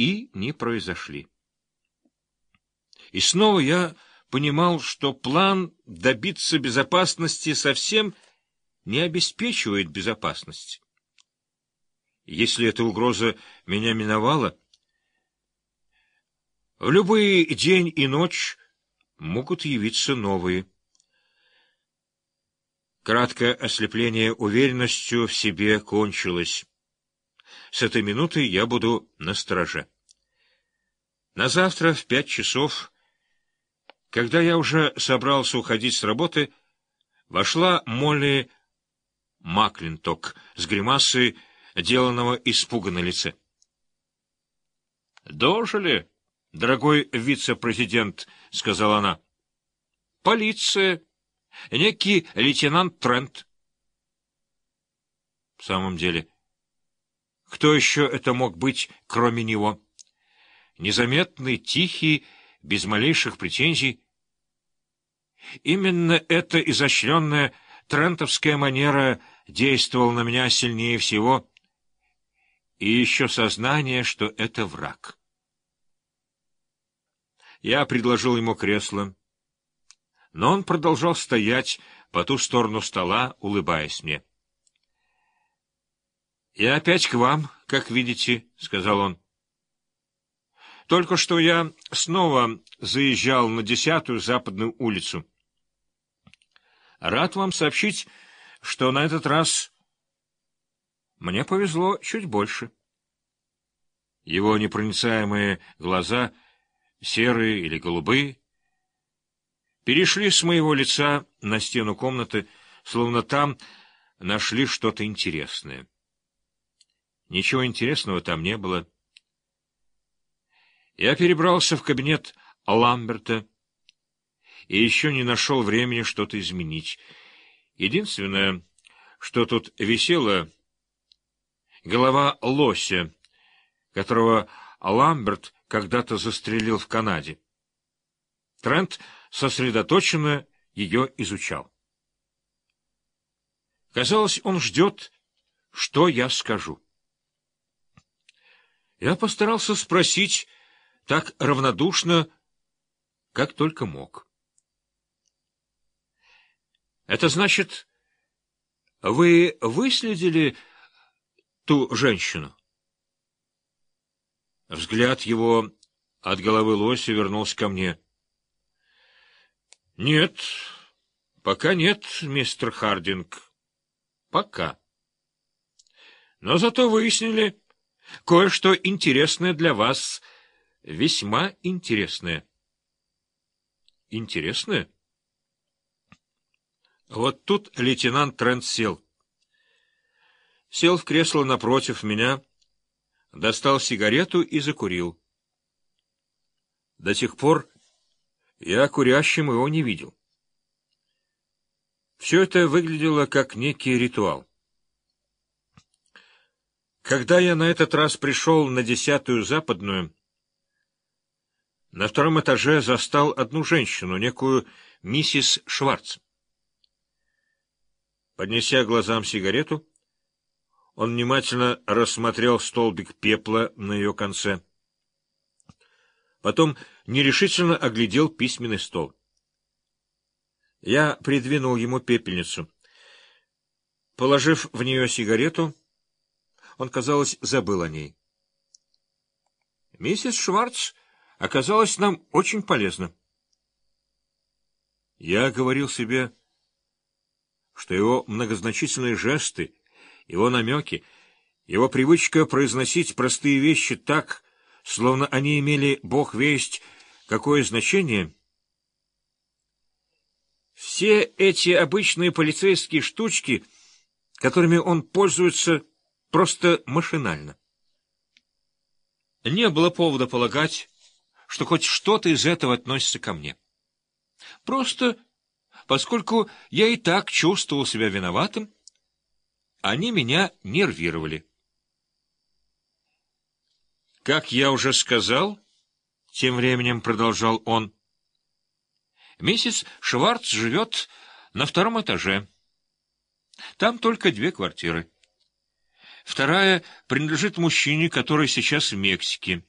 и не произошли. И снова я понимал, что план добиться безопасности совсем не обеспечивает безопасность. Если эта угроза меня миновала, в любой день и ночь могут явиться новые. Краткое ослепление уверенностью в себе кончилось. С этой минуты я буду на страже. На завтра в пять часов, когда я уже собрался уходить с работы, вошла Молли Маклинток с гримасой, деланного испуга на лице. — Дожили, дорогой вице-президент, — сказала она. — Полиция некий лейтенант Трент. В самом деле, кто еще это мог быть, кроме него? Незаметный, тихий, без малейших претензий. Именно эта изощренная трентовская манера действовала на меня сильнее всего, и еще сознание, что это враг. Я предложил ему кресло но он продолжал стоять по ту сторону стола, улыбаясь мне. — Я опять к вам, как видите, — сказал он. — Только что я снова заезжал на десятую западную улицу. Рад вам сообщить, что на этот раз мне повезло чуть больше. Его непроницаемые глаза, серые или голубые, перешли с моего лица на стену комнаты, словно там нашли что-то интересное. Ничего интересного там не было. Я перебрался в кабинет Ламберта и еще не нашел времени что-то изменить. Единственное, что тут висело, голова лося, которого Ламберт когда-то застрелил в Канаде. Трент сосредоточенно ее изучал. Казалось, он ждет, что я скажу. Я постарался спросить так равнодушно, как только мог. Это значит, вы выследили ту женщину? Взгляд его от головы лося вернулся ко мне. Нет, пока нет, мистер Хардинг. Пока. Но зато выяснили кое-что интересное для вас, весьма интересное. Интересное? Вот тут лейтенант Трент сел. Сел в кресло напротив меня, достал сигарету и закурил. До тех пор, я курящим его не видел. Все это выглядело как некий ритуал. Когда я на этот раз пришел на десятую западную, на втором этаже застал одну женщину, некую миссис Шварц. Поднеся глазам сигарету, он внимательно рассмотрел столбик пепла на ее конце. Потом нерешительно оглядел письменный стол. Я придвинул ему пепельницу. Положив в нее сигарету, он, казалось, забыл о ней. Миссис Шварц оказалась нам очень полезна. Я говорил себе, что его многозначительные жесты, его намеки, его привычка произносить простые вещи так, словно они имели, бог весть, какое значение. Все эти обычные полицейские штучки, которыми он пользуется просто машинально. Не было повода полагать, что хоть что-то из этого относится ко мне. Просто, поскольку я и так чувствовал себя виноватым, они меня нервировали. Как я уже сказал, тем временем продолжал он, миссис Шварц живет на втором этаже. Там только две квартиры. Вторая принадлежит мужчине, который сейчас в Мексике.